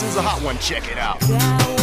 this is a hot one. Check it out.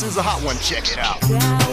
This is a hot one. Check it out.